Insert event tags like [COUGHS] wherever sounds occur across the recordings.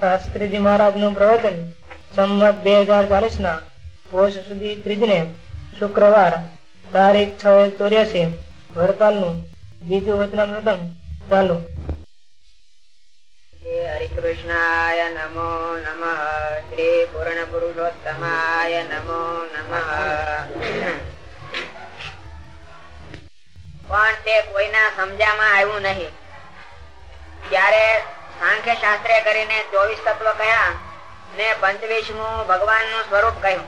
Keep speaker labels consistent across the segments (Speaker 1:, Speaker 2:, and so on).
Speaker 1: શાસ્ત્રીજી મહારાજનું પ્રવચન સંવત બે હજાર ચાલીસ ના પોષ સુધી ત્રીજને શુક્રવાર તારીખ છ ચોર્યાસી વરકાલનું બીજું વચનામૃતમ ચાલુ.
Speaker 2: હરિકૃષ્ણાય નમો નમ. શ્રી પૂર્ણ પુરુષોત્તમાય નમો નમ. પણ તે કોઈના સમજામાં આવ્યું નહીં. ત્યારે સાંખ્ય શાસ્ત્રે કરીને ચોવીસ તત્વ કહ્યા ને પંચવીસમું ભગવાનનું સ્વરૂપ કહ્યું.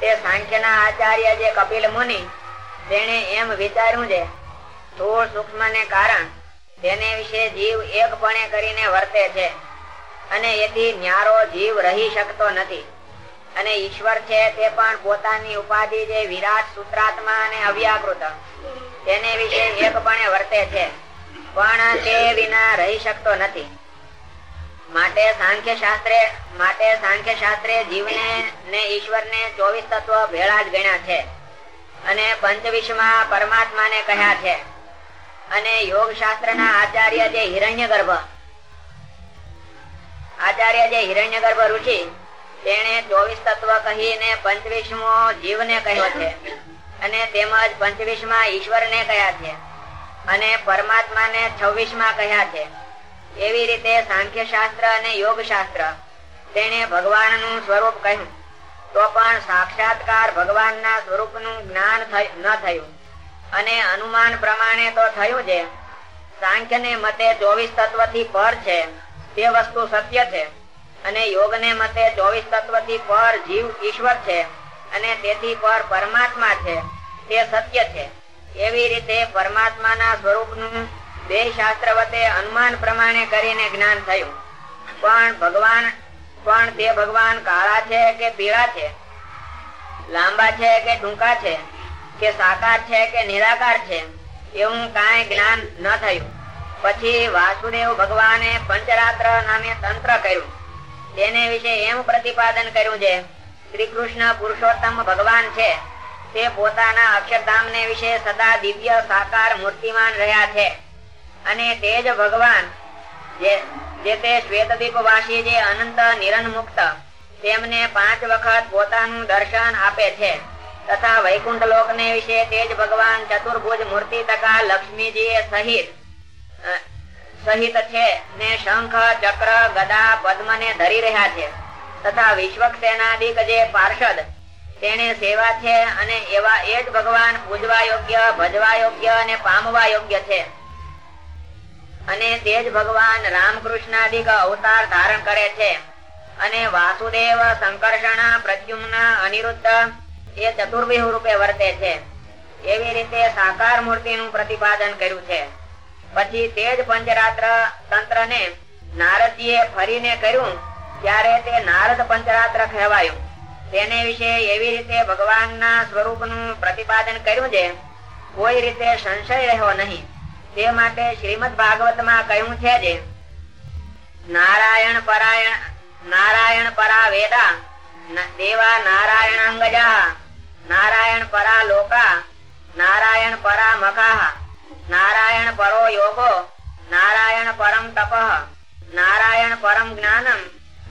Speaker 2: તે સાંખ્ય આચાર્ય જે કપિલ મુનિ તેને એમ વિચાર્યું છે, સ્થૂળ સૂક્ષ્મ ને કારણ તેને વિશે જીવ એકપણે કરીને વર્તે છે અને એથી ન્યારો જીવ રહી શકતો નથી. અને ઈશ્વર છે તે પણ પોતાની ઉપાધિ જે વિરાટ સૂત્રાત્મા અને અવ્યાકૃત, તેને વિશે એકપણે વર્તે છે. પણ તે વિના રહી શકતો નથી. માટે સાંખ્ય શાસ્ત્રે, માટે સાંખ્ય શાસ્ત્રે જીવને ને ઈશ્વરને ચોવીસ તત્વ ભેળા જ ગણ્યા છે. અને પંચવિશમાં પરમાત્માને કહ્યા છે. અને યોગ શાસ્ત્ર ના આચાર્ય જે હિરણ્ય ગર્ભ આચાર્ય જે હિરણ્ય ગર્ભ ઋષિ તેને ચોવીસ તત્વ કહીને પંચવીસમો જીવને કહ્યો છે. અને તેમજ પંચવીસમાં ઈશ્વર ને કહ્યા છે. અને પરમાત્મા ને છવ્વીસમાં કહ્યા છે. એવી રીતે સાંખ્ય શાસ્ત્ર અને યોગ શાસ્ત્ર તેને ભગવાન સ્વરૂપ કહ્યું. તો પણ સાક્ષાત્કાર ભગવાન ના સ્વરૂપનું જ્ઞાન ન થયું. અને અનુમાન પ્રમાણે તો થયું છે. સાંખ્ય ને મતે ચોવીસ તત્વથી પર છે. તે વસ્તુ સત્ય છે. અને યોગ ને મતે ચોવીસ તત્વથી પર જીવ ઈશ્વર છે. અને તેથી પર પરમાત્મા છે. તે સત્ય છે. એવી રીતે પરમાત્મા ના સ્વરૂપનું બે શાસ્ત્ર વતે અનુમાન પ્રમાણે કરીને જ્ઞાન થયું. પણ ભગવાન, પણ તે ભગવાન કાળા છે કે પીળા છે? લાંબા છે કે ટૂંકા છે? કે સાકાર છે કે નિરાકાર છે? એવું કાંઈ જ્ઞાન ન થયું. પછી વાસુદેવ ભગવાને પંચરાત્ર નામે તંત્ર કર્યું. તેને વિશે એમ પ્રતિપાદન કર્યું છે શ્રી કૃષ્ણ પુરુષોત્તમ ભગવાન છે. તે પોતાના અક્ષરધામ ને વિશે સદા દિવ્ય સાકાર મૂર્તિમાન રહ્યા છે. અને તે જ ભગવાન, જે તે શ્વેતદીપ વાસી જે અનંત નિરન મુક્ત તેમને પાંચ વખત પોતાનું દર્શન આપે છે. તથા વૈકુંઠ લોક ને વિશે તેજ ભગવાન ચતુર્ભુજ મૂર્તિ તથા લક્ષ્મીજી સહિત સહિત છે ને શંખ, ચક્ર, ગદા પદ્મ ને ધરી રહ્યા છે. તથા વિશ્વક સેનાધિક જે પાર્ષદ તેને સેવા છે અને એવા એ જ ભગવાન પૂજવા યોગ્ય, ભજવા યોગ્ય અને પામવા યોગ્ય છે. અને તે જ ભગવાન રામકૃષ્ણાધિક અવતાર ધારણ કરે છે. અને વાસુદેવ સંકર્ષણ પ્રદ્યુમ્ન અનિરુદ્ધ એ ચતુર્વિહ રૂપે વર્તે છે. એવી રીતે સાકાર મૂર્તિનું પ્રતિપાદન કર્યું છે. પછી તે જ પંચરાત્ર તંત્ર ને નારદજીએ ફરીને કર્યું, ત્યારે તે નારદ પંચરાત્ર કહેવાયું. તેને વિશે એવી રીતે ભગવાનના સ્વરૂપનું પ્રતિપાદન કર્યું છે કોઈ રીતે સંશય રહ્યો નહીં. તે માટે શ્રીમદ ભાગવતમાં કહ્યું છે જે, નારાયણ પરાયણ, નારાયણ પરા વેદા દેવા નારાયણ અંગજા નારાયણ પરા લોકા, નારાયણ પરા મખા, નારાયણ પરો યોગો, નારાયણ પરમ તપ, નારાયણ પરમ જ્ઞાનમ,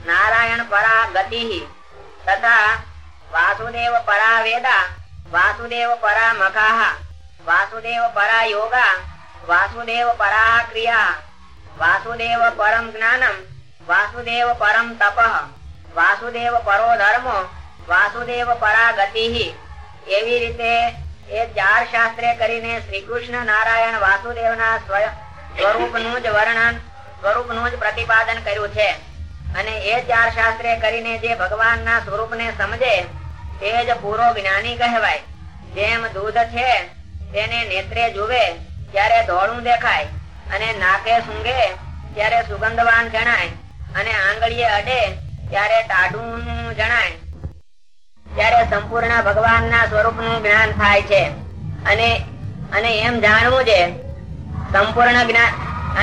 Speaker 2: નારાયણ પરા ગતિ, તથા વાસુદેવ પરા વેદા, વાસુદેવ પરા મખા, વાસુદેવ પરા યોગા વાસુદેવ પરા ક્રિયા વાસુદેવ પરમ જ્ઞાનમ વાસુદેવ પરમ તપ વાસુદેવ પરો ધર્મ વાસુદેવ પરા ગતિ એવી રીતે એ ચાર શાસ્ત્રે કરીને શ્રી કૃષ્ણ નારાયણ વાસુદેવ ના સ્વરૂપનું જ વર્ણન સ્વરૂપનું જ પ્રતિપાદન કર્યું છે અને એ ચાર શાસ્ત્રે કરીને જે ભગવાન ના સ્વરૂપ ને સમજે, તે જ પૂરો જ્ઞાની કહેવાય. જેમ દૂધ છે, તેને નેત્રે જુએ ત્યારે ધોળું દેખાય અને નાકે સૂંઘે ત્યારે સુગંધવાન જણાય અને આંગળીએ અડે ત્યારે ટાઢું જણાય. ત્યારે સંપૂર્ણ ભગવાન ના સ્વરૂપનું જ્ઞાન થાય છે. અને અને એમ જાણવું છે, સંપૂર્ણ જ્ઞાન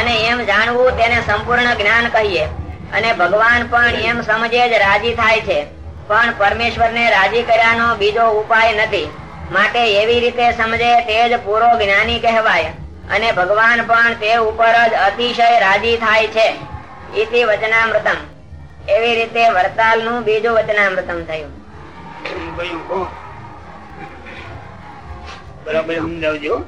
Speaker 2: અને એમ જાણવું તેને સંપૂર્ણ જ્ઞાન કહીએ. અને ભગવાન પણ એમ સમજે જ રાજી થાય છે. પણ પરમેશ્વર ને રાજી કર્યાનો બીજો ઉપાય નથી. માટે એવી રીતે સમજે તે જ પૂરો જ્ઞાની કહેવાય. અને ભગવાન પણ તે ઉપર જ અતિશય રાજી થાય છે. ઇતિ વચનામૃતમ. એવી રીતે વરતાલનું બીજું વચનામૃતમ થયું.
Speaker 3: બરાબર સમજાવજો.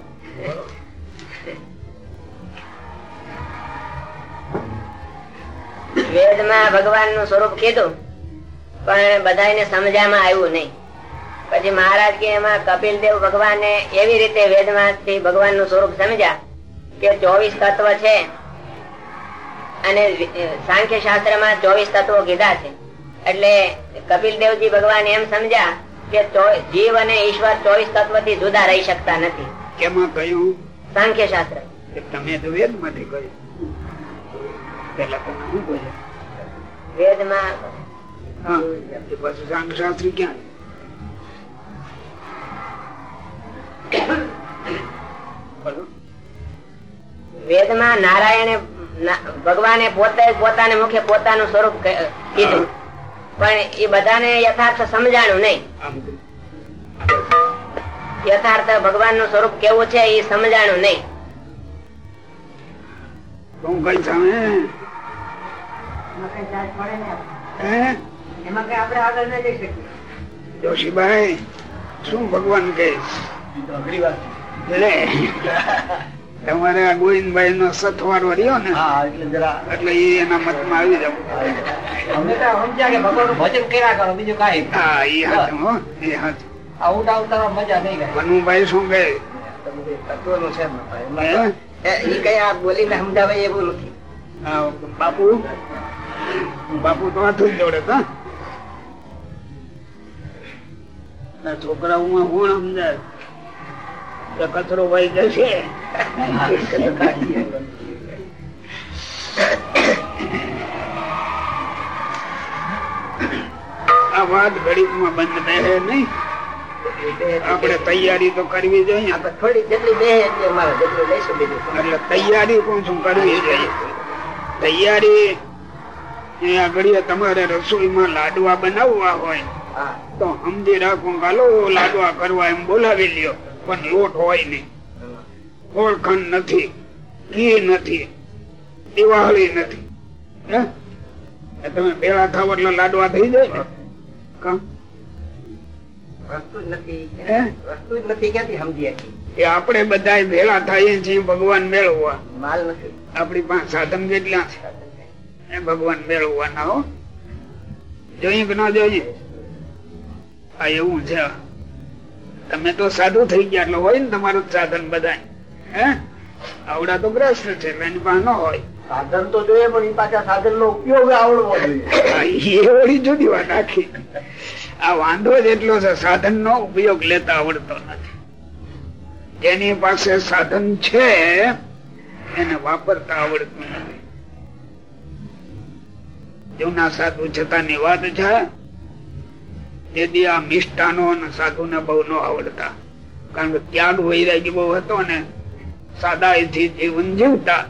Speaker 2: વેદમાં ભગવાનનું સ્વરૂપ કીધું પણ બધાને સમજામાં આવ્યું નહીં. પછી મહારાજ કે એમાં કપિલ દેવ ભગવાન એવી રીતે વેદમાંથી ભગવાનનું સ્વરૂપ સમજ્યા કે ચોવીસ તત્વ છે અને સાંખ્ય શાસ્ત્રમાં ચોવીસ તત્વો કીધા છે. એટલે કપિલ દેવજી ભગવાન એમ સમજ્યા કે જીવ અને ઈશ્વર ચોવીસ તત્વથી જુદા રહી શકતા નથી.
Speaker 3: કેમાં કહ્યું?
Speaker 2: સાંખ્ય શાસ્ત્ર.
Speaker 3: તમે તો વેદમાંથી કહ્યું પેલા શું કહ્યું?
Speaker 2: વેદમાં
Speaker 3: હા પાછું સાંગ શાસ્ત્રી ક્યાં
Speaker 2: વેદમાં નારાયણે ભગવાને પોતે પોતાને મુખે પોતાનું સ્વરૂપ કીધું. પણ એ બધાને યથાર્થ સમજાણું નહીં. યથાર્થ ભગવાનનું સ્વરૂપ કેવું છે એ સમજાણું નહીં.
Speaker 3: હું કઈ સામે હે? જોશીભાઈ શું ભગવાન કે તમારે આ ગોવિંદભાઈ નો સથવારો રહ્યો ને એટલે એ એના મતમાં આવી જાવ
Speaker 4: અમે તો સમજ્યા કે ભગવાનનું ભજન કર્યા કરો બીજું કઈ.
Speaker 3: હા એ હાચું હો એ હાચું.
Speaker 4: આઉટ આવતા મજા નહીં કાંઈ.
Speaker 3: મનુભાઈ શું કહે?
Speaker 4: તત્વનું છે ભાઈ. એ- કઈ આ બોલીને સમજાવે એવું નથી
Speaker 3: બાપુ? બાપુ તો હાથું જોડે તો ના છોકરાઓમાં હું સમજાય? તો કચરો ભાઈ જશે. આ વાત ઘડીકમાં બંધ રહે નહીં? આપણે તૈયારી તો કરવી જોઈએ.
Speaker 4: થોડી જેટલી બે એટલી
Speaker 3: તૈયારી કોણ શું કરવી જોઈએ તૈયારી એ આગળ તમારે રસોઈમાં લાડવા બનાવવા હોય
Speaker 4: હા.
Speaker 3: તો સમજી રાખો કાલો લાડવા કરવા એમ બોલાવી લ્યો. પણ લોટ હોય નહીં. ઓળખણ નથી ઘી નથી દિવાળી નથી. તમે ભેળા થાવ એટલે લાડવા થઈ જાય ને? કાં?
Speaker 4: વસ્તુ જ નથી.
Speaker 3: હે?
Speaker 4: વસ્તુ જ નથી ક્યાંથી સમજીએ?
Speaker 3: એ આપણે બધા ભેળા થઈએ છીએ ભગવાન મેળવવા.
Speaker 4: માલ નથી.
Speaker 3: આપણી પાસે સાધન કેટલા છે. એ ભગવાન મેળવવાના હો. જોઈએ કે ના જોઈએ આ એવું છે. તમે તો સાધુ થઈ ગયા એટલે હોય ને તમારું સાધન બધા હે? આવડા તો ગ્રસ્ત છે એની પાસે ન હોય.
Speaker 4: સાધન તો જોઈએ પણ એ પાછા સાધન નો ઉપયોગ આવડવો જોઈએ.
Speaker 3: આ એ વળી જુદી વાત આખી. આ વાંધો જ એટલો છે સાધન નો ઉપયોગ લેતા આવડતો નથી. જેની પાસે સાધન છે એને વાપરતા આવડતું નથી. જૂના સાધુ છતાંની વાત છે તેથી આ મિષ્ટાનો અને સાધુ ને બહુ ન આવડતા. કારણ કે ત્યાગ વૈરાગી બહુ હતો ને સાદાઈથી જીવન જીવતા.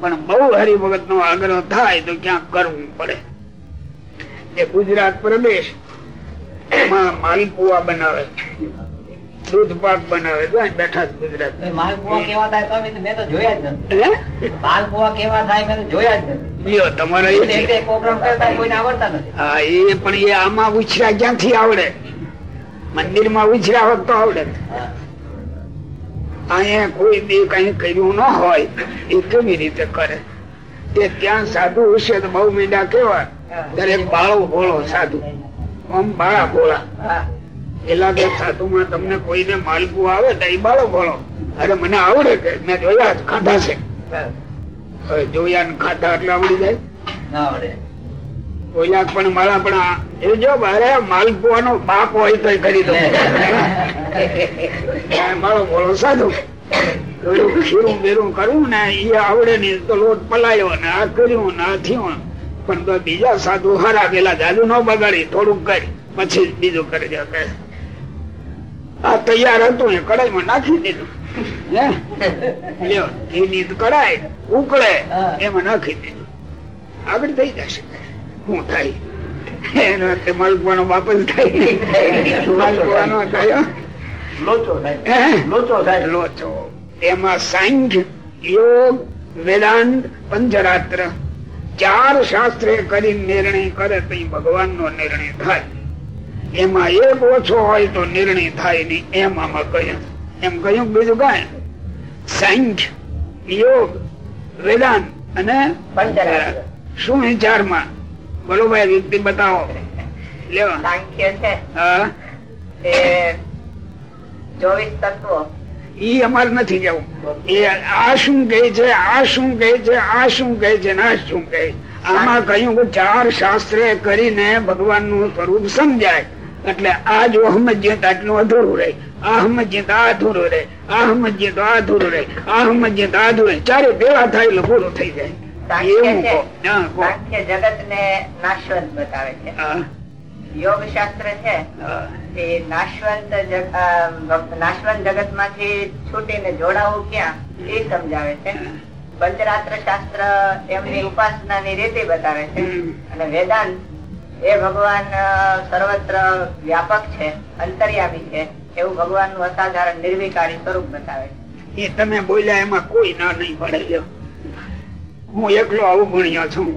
Speaker 3: પણ બહુ હરિભગત નો આગ્રહ થાય તો ક્યાં કરવું પડે? એ ગુજરાત પ્રદેશ એમાં માલપુઆ બનાવે. દૂધ પાક બનાવે. બેઠા ગુજરાત.
Speaker 4: માલપુઆ કેવા થાય મેં તો જોયા જ નથી. માલપુઆ કેવા થાય મેં તો જોયા જ નથી.
Speaker 3: લ્યો તમારે હા એ પણ એ આમાં ઉછરા ક્યાંથી આવડે? મંદિરમાં ઉછરા વખતો આવડે. અહીંયા કોઈ બી કઈ કર્યું ન હોય એ કેવી રીતે કરે? તે ત્યાં સાધુ હશે તો બહુ મીંડા કેવા? દરેક બાળો ભોળો સાધુ. આમ બાળા ભોળા. પેલા કે સાધુમાં તમને કોઈને માલકું આવે તો એ બાળો ભોળો. અરે મને આવડે કે? મેં જોયા ખાધા છે. જોયા ને ખાધા એટલે આવડી જાય.
Speaker 4: ના આવડે.
Speaker 3: ઓલા પણ મારા પણ એ જો અરે માલપુઆનો બાપ હોય તો કરી દો [LAUGHS] મારો બોલો સાધુ. ખીરું બેરું કરવું ને એ આવડે નહીં તો લોટ પલાયો ને આ કર્યું ને આ થયું પણ તો બીજા સાધુ હારા પેલા જાદુ ન બગાડી થોડુંક કરી પછી બીજું કરી દે આ તૈયાર હતું એ કડાઈમાં નાખી દીધું. હે લ્યો ઘીની ઉકળે એમાં નાખી દીધું આગળ થઈ જશે. શું થાય. એનો તે માલપુઆનો બાપ થાય. થયો
Speaker 4: લોચો થાય. લોચો થાય.
Speaker 3: લોચો. એમાં સાંખ્ય યોગ વેદાંત પંચરાત્ર ચાર શાસ્ત્રે કરી નિર્ણય કરે તો ભગવાન નો નિર્ણય થાય. એમાં એક ઓછો હોય તો નિર્ણય થાય નહીં. એમાં કહ્યું. એમ કહ્યું બીજું કાંઈ સાંખ્ય યોગ વેદાંત અને શું વિચારમાં? બોલો ભાઈ વ્યક્તિ બતાવો. લેવા
Speaker 2: સાંખ્ય છે.
Speaker 3: હા.
Speaker 2: ચોવીસ તત્વો.
Speaker 3: ઈ અમારે નથી જવું. એ આ શું કહે છે આ શું કહે છે આ શું કહે છે ના શું કહે. આમાં કહ્યું કે ચાર શાસ્ત્ર કરીને ભગવાનનું સ્વરૂપ સમજાય. એટલે આ જો સમજીએ તો આટલું અધૂરું રહે. આ સમજીએ તો આ અધૂરું રહે આ સમજીએ તો આ અધૂરું રહે આ સમજીએ તો આ અધૂરું રહે ચારે ભેગા થાય એટલે પૂરું થઈ જાય.
Speaker 2: સાંખ્ય
Speaker 3: એવું
Speaker 2: છે?
Speaker 3: કહો. હા, કહો.
Speaker 2: સાંખ્ય જગત ને નાશવંત બતાવે છે. યોગ શાસ્ત્ર છે એ નાશવંત નાશવંત જગતમાંથી છૂટીને જોડાવું ક્યાં? એ સમજાવે છે. પંચરાત્ર શાસ્ત્ર એમની ઉપાસનાની રીતે બતાવે છે. અને વેદાંત એ ભગવાન સર્વત્ર વ્યાપક છે અંતર્યામી છે. એવું ભગવાનનું અસાધારણ નિર્વિકારી સ્વરૂપ બતાવે
Speaker 3: એ તમે બોલ્યા એમાં કોઈ ના નહીં પડે હું એકલો અવગુણ્યો છું.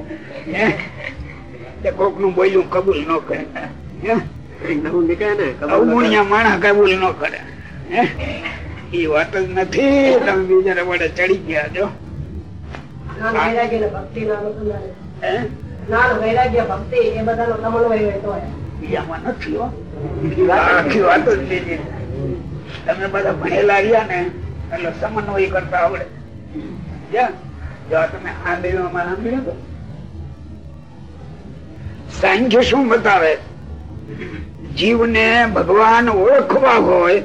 Speaker 3: કોકનું બોલ્યું કબૂલ ન કરે. અવગુણ્યા માણસ કબૂલ ન કરે. એ વાત જ નથી. તમે બીજા વડે ચડી ગયા છો. હે? ઈ આમાં નથી હો. આખી બધા ભણેલા રહ્યા ને, એટલે સમન્વય કરતા આવડે. તમે આંધળીઓમાં સાંભળ્યું તો સાંખ્ય શું બતાવે? જીવને ભગવાન ઓળખવા હોય,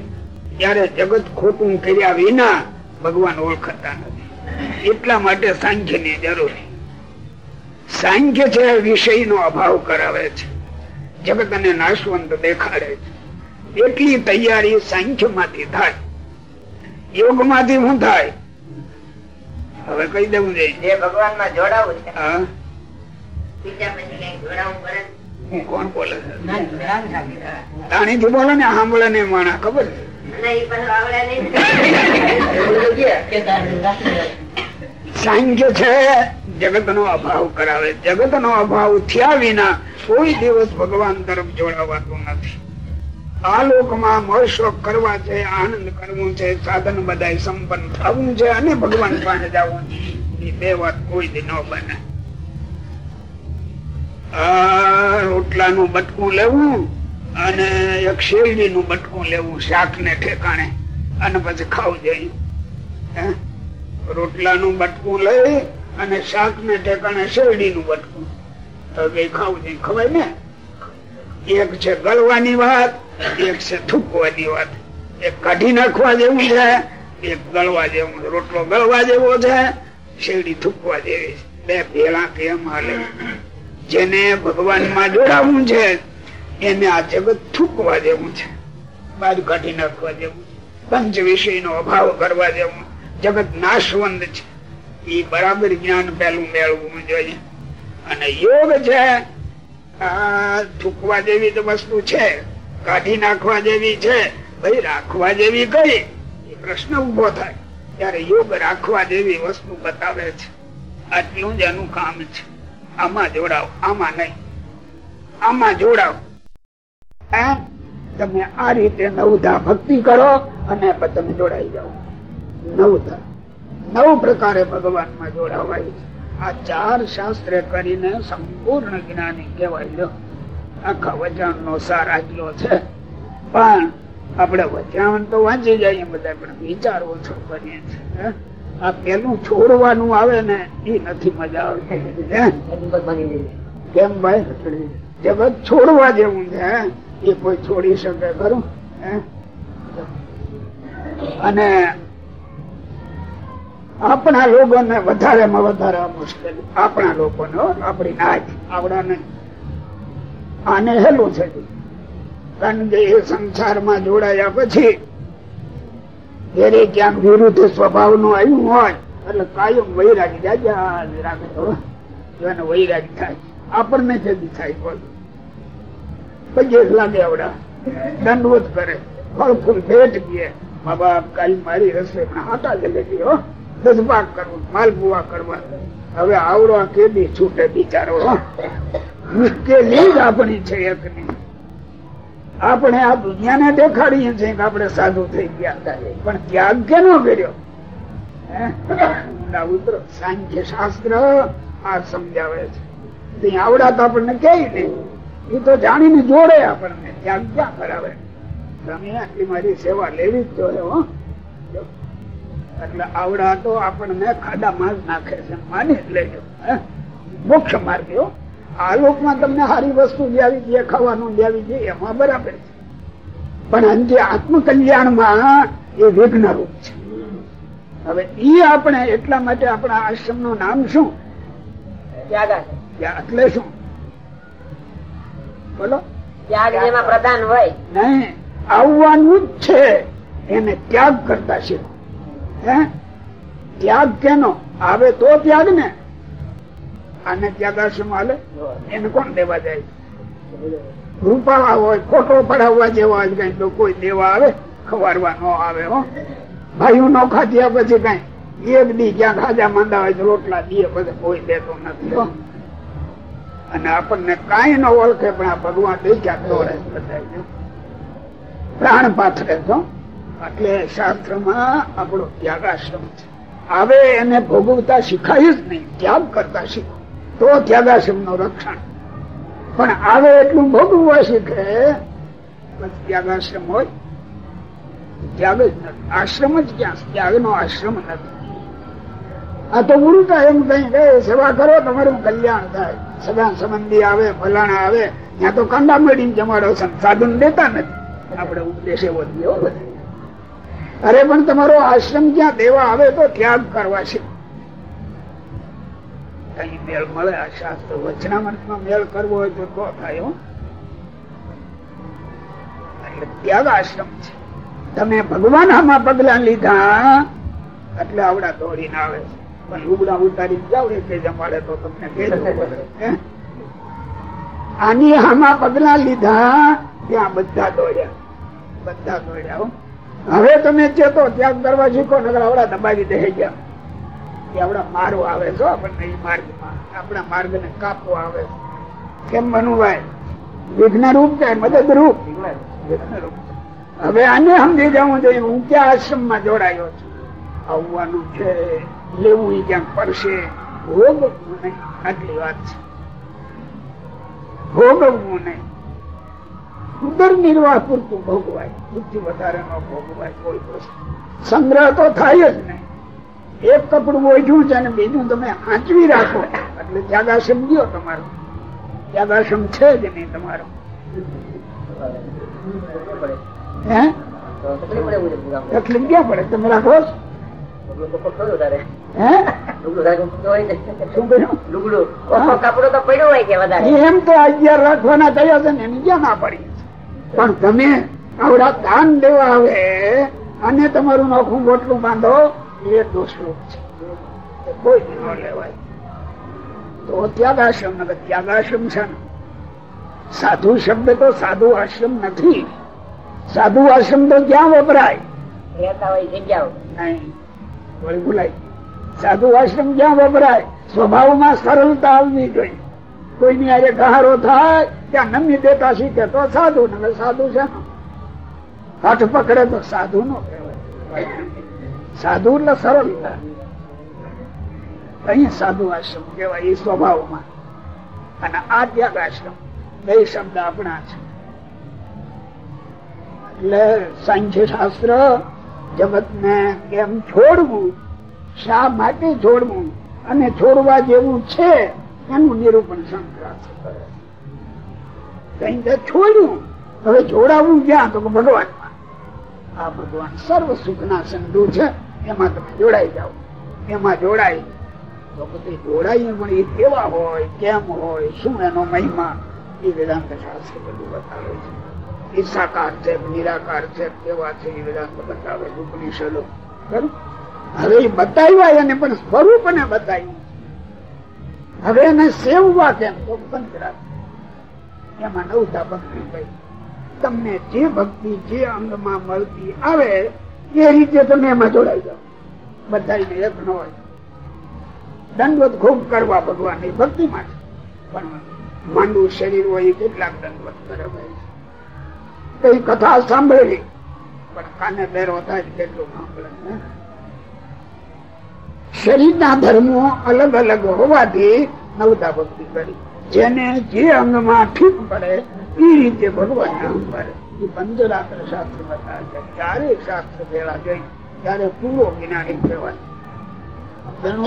Speaker 3: ત્યારે જગત ખોટું કર્યા વિના ભગવાન ઓળખતા નથી. એટલા માટે સાંખ્યની જરૂરી. સાંખ્ય છે વિષય નો અભાવ કરાવે છે. જગત અને નાશવંત દેખાડે છે. એટલી તૈયારી સાંખ્યમાંથી થાય. યોગમાંથી શું થાય. હવે કઈ દેવું જોઈએ
Speaker 2: જે ભગવાનમાં જોડાવું છે.
Speaker 3: હા. કોણ બોલે તાણીથી બોલો ને સાંભળે ને માણા ખબર છે? સાંખ્ય છે. જગત નો અભાવ કરાવે. જગત નો અભાવ થયા વિના કોઈ દિવસ ભગવાન તરફ જોડાવાતું નથી. આ લોકમાં મોશોક કરવા છે, આનંદ કરવું છે, સાધન બધા સંપન્ન થવું છે અને ભગવાન પાસે જવું એ બે વાત કોઈ દી ન બને. રોટલાનું બટકું લેવું અને એક શેરડી નું બટકું લેવું શાક ને ઠેકાણે અને પછી ખાવું જોઈએ? રોટલાનું બટકું લઈ અને શાક ને ઠેકાણે શેરડી નું બટકું. ખાવું જોઈએ ખવાય એક છે ગળવાની વાત, એક છે થૂકવાની વાત. એક કાઢી નાખવા જેવું છે, એક ગળવા જેવું. રોટલો ગળવા જેવો છે, શેરડી થૂકવા જેવી બે ભેળા કેમ હાલે જેને ભગવાનમાં જોડાવું છે, એને આ જગત થૂકવા જેવું છે. બાજુ કાઢી નાખવા જેવું પંચ વિષય નો અભાવ કરવા જેવું જગત નાશવંત છે. એ બરાબર જ્ઞાન પેલું મેળવવું જોઈએ. અને યોગ છે થૂકવા જેવી તો વસ્તુ છે, કાઢી નાખવા જેવી છે, ભાઈ રાખવા જેવી કઈ? એ પ્રશ્ન ઊભો થાય. ત્યારે યોગ રાખવા જેવી વસ્તુ બતાવે છે. આટલું જ એનું કામ છે. આમાં જોડાવ આમાં નહીં. આમાં જોડાવ? તમે આ રીતે નવધા ભક્તિ કરો અને તમે જોડાઈ જાઓ. નવધા. નવ પ્રકારે ભગવાનમાં જોડાવાય છે. આ ચાર શાસ્ત્ર કરીને સંપૂર્ણ જ્ઞાની કહેવાય લ્યો આખા વચાણ નો સાર આટલો છે પણ આપણે વચાણ તો વાંચી જઈએ બધા, પણ વિચાર ઓછો કરીએ છીએ? આ પેલું છોડવાનું આવે ને, એ નથી મજા આવતી કેમ ભાઈ જગત છોડવા જેવું છે? એ કોઈ છોડી શકે ખરું? અને આપણા લોકોને વધારે માં વધારે મુશ્કેલ. આપણા લોકોને આપણી નાચ આપણા નહીં. આને હેલું છે. કારણ કે એ સંસારમાં જોડાયા પછી ઘેરે ક્યાંક વિરુદ્ધ સ્વભાવનું આવ્યું હોય, એટલે કાયમ વૈરાગ જાજા રાખે એને વૈરાગ થાય. આપણને જે થાય બોલ. પછી લાગે આવડા. દંડવત કરે. ફળ ફૂલ ભેટ ગયે મા બાપ કાલ મારી રસોઈ પણ હાટા જ લેતી હો. દસપાક કરવું માલપુવા કરવા. હવે આવડો આ કેદી છૂટે બિચારો મુશ્કેલી જ આપણી છે એકની. આપણે આ દુનિયાને દેખાડીએ છીએ કે આપણે સાધુ થઈ ગયા પણ ત્યાગ કેનો કર્યો? ઉતરો. સાંખ્ય શાસ્ત્ર આ સમજાવે છે. ત્યાં આવડા તો આપણને કે નહીં. એ તો જાણીને જોડે આપણને. ત્યાગ ક્યાં કરાવે? તમે આટલી મારી સેવા લેવી જ જોઈએ હો. એટલે આવડા તો આપણને ખાડામાં જ નાખે છે. માની જ લેજો? મોક્ષ માર્ગ હો. આ લોકમાં તમને સારી વસ્તુ લેવી છે ખાવાનું લેવી છે એમાં બરાબર છે. પણ અંતે આત્મકલ્યાણમાં એ વિઘ્ન રૂપ છે. હવે ઈ આપણે એટલા માટે આપણા આશ્રમનું નામ શું? એટલે શું? બોલો.
Speaker 2: ત્યાગ જેમાં પ્રધાન હોય.
Speaker 3: નહીં આવવાનું જ છે. એને ત્યાગ કરતા શીખો. હે? ત્યાગ કેનો? આવે તો ત્યાગ ને. આને ત્યાગાશ્રમ હાલે એને કોણ દેવા જાય? રૂપાળા હોય, ખોટો પડાવવા જેવા જ કઈ તો કોઈ દેવા આવે? ખવારવા ન આવે, હો. ભાઈઓ નો ખાધ્યા પછી કઈ? એક દી ક્યાં ખાજા માંદા હોય તો રોટલા દીએ પછી કોઈ દેતો નથી, હો. અને આપણને કાંઈ ન ઓળખે પણ આ ભગવાન દેખ્યા બધા પ્રાણ પાથરે છો એટલે શાસ્ત્રમાં આપણો ત્યાગાશ્રમ છે. આવે એને ભોગવતા શીખાય જ નહીં, ત્યાગ કરતા શીખો. તો ત્યાગાશ્રમનું રક્ષણ. પણ આવે એટલું ભોગવવા શીખે ત્યાગાશ્રમ હોય. ત્યાગ જ નથી. આશ્રમ જ ક્યાં? ત્યાગ નો આશ્રમ નથી. આ તો ઉલટા એમ કઈ કે સેવા કરો, તમારું કલ્યાણ થાય. સગા સંબંધી આવે, ફલાણા આવે. ત્યાં તો કાંડા મેળીને જમાડો સાધન દેતા નથી. આપણે ઉપદેશ એવો થયો બધે અરે, પણ તમારો આશ્રમ ક્યાં? દેવા આવે તો ત્યાગ કરવા છે. તમે ભગવાન આમાં પગલા લીધા, એટલે આવડા દોડીને આવે છે. પણ લુગડા ઉતારી જાવ એટલે જમાડે તો તમને કે આની આમાં પગલા લીધા, ત્યાં બધા દોડ્યા. બધા દોડ્યા. હવે તમે ચેતો ત્યાગ કરવા શીખો નગર આવડા દબાવી દે ગયા. એ આપડા મારો આવે છો આપણને એ માર્ગમાં. આપણા માર્ગ ને કાપવો આવે છે. કેમ બનવું વિઘ્ન રૂપ કે મદદ રૂપ? હવે આને સમજી જવું જોઈએ. હું ક્યાં આશ્રમમાં જોડાયો છું? આવવાનું છે, લેવું એ ક્યાંક પડશે? ભોગવવું નહીં. આટલી વાત છે. ભોગવવું નહીં. ઉદર નિર્વાહ પૂરતું ભોગવાય. બુદ્ધિ વધારે ન ભોગવાય કોઈ સંગ્રહ તો થાય જ નહીં. એક કપડું ઓઢ્યું છે અને બીજું તમે આંચવી રાખો. એટલે ત્યાગાશ્રમ ગયો તમારો. ત્યાગાશ્રમ છે જ નહીં તમારો. હે? તકલીફ ક્યાં પડે? તમે રાખો છો? હે? શું કહ્યું
Speaker 2: કપડું તો પડ્યું હોય કે
Speaker 3: એમ તો અગિયાર રાખવાના થયા છે ને એમ ક્યાં ના પડી? પણ તમે આવડા દાન દેવા આવે અને તમારું નોખું બોટલું બાંધો એ દોષરૂપ છે. કોઈ ન લેવાય. તો ત્યાગાશ્રમ નગર ત્યાગાશ્રમ છે ને. સાધુ શબ્દ તો સાધુ આશ્રમ નથી. સાધુ આશ્રમ તો ક્યાં વપરાય? નહીં. ભૂલાય. સાધુ આશ્રમ ક્યાં વપરાય? સ્વભાવમાં સરળતા આવવી જોઈએ. કોઈની આજે ગહારો થાય ત્યાં નમી દેતા શીખે તો સાધુ ને સાધુ છે હાથ પકડે તો સાધુ નો સાધુ એટલે સરળ અહીં સાધુ આશ્રમ કહેવાય એ સ્વભાવમાં. અને આ ત્યાગ આશ્રમ, બે શબ્દ આપણા છે. એટલે સાંખ્ય શાસ્ત્ર જગત ને કેમ છોડવું, શા માટે છોડવું અને છોડવા જેવું છે, એનું નિરૂપણ શંકરાચાર્ય કરે. કઈ છોડ્યું. હવે જોડાવું ક્યાં? તો ભગવાન આ ભગવાન સર્વ સુખના સંધુ છે. એમાં તમે જોડાઈ જાઓ. એમાં બધું છે. નિરાકાર છે, કેવા છે એ વેદાંત બતાવે છે ઉપનિષદો. ખરું? હવે એ બતાવ્યા એને, પણ સ્વરૂપ ને હવે એને સેવવા કેમ? તો પંચરાજ એમાં નવતા ભક્તિ ભાઈ તમને જે ભક્તિ જે અંગમાં મળતી આવે એ રીતે તમે એમાં જોડાઈ જાઓ. બધા એક ન હોય. દંડવત ખૂબ કરવા ભગવાનની ભક્તિ માટે. પણ માંડવું શરીર હોય કેટલાક દંડવત કરે ભાઈ. કઈ કથા સાંભળેલી? પણ કાને બેરો થાય કેટલું સાંભળે શરીરના ધર્મો અલગ અલગ હોવાથી નવતા ભક્તિ કરી. જેને જે અંગમાં ઠીક પડે એ રીતે ભગવાન નામ પડે. એ પંચરાત્ર શાસ્ત્ર બતાવે છે. શાસ્ત્ર ભેળા જઈ ત્યારે પૂરો જ્ઞાની કહેવાય તેનું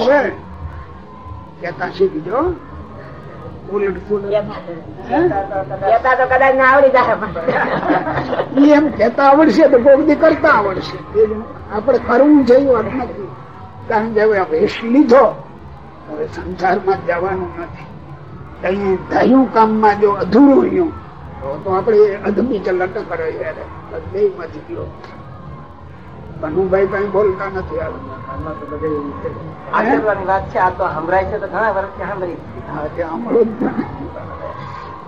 Speaker 3: કેતા આપણે કરવું જોયું નથી. કારણ કે હવે લીધો. હવે સંસારમાં જવાનું નથી. ધયું કામમાં જો અધૂરું રહ્યું તો આપણે અધમી બે માંથી ગયો. કનુભાઈ કઈ બોલતા નથી.